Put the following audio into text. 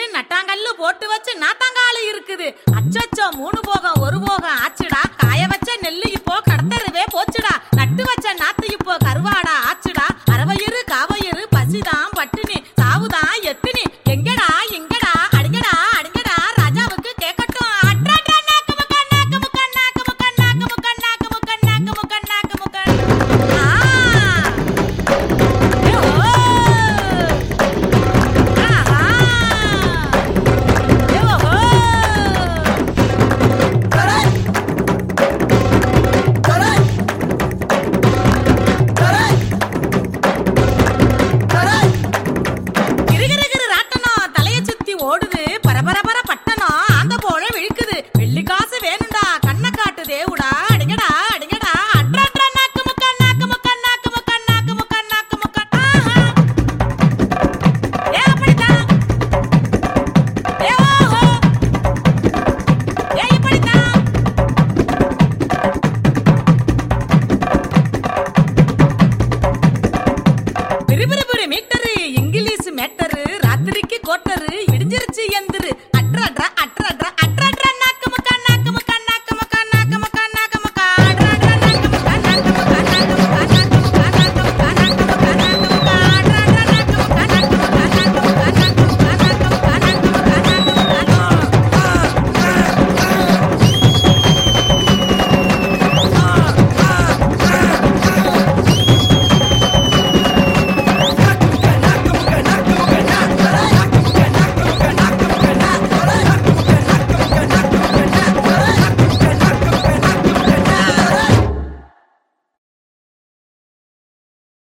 நட்டாங்கல்ல நட்டாங்கல்லு போட்டு வச்சு நாத்தாங்காலு இருக்குது. அச்சோ மூணு போகம் ஒரு போகம் ஆச்சுடா. காய வச்ச நெல்லு இப்போ ஓடுது பரபரபர பட்டணம். அந்த போல விழுக்குது. வெள்ளி காசு வேணும்டா கண்ணை காட்டு தேவுடா. அடிங்கடா அடிங்கடா. Meter English matter. ராத்திரிக்கு கோட்டரு இடிஞ்சிருச்சு எந்திரு.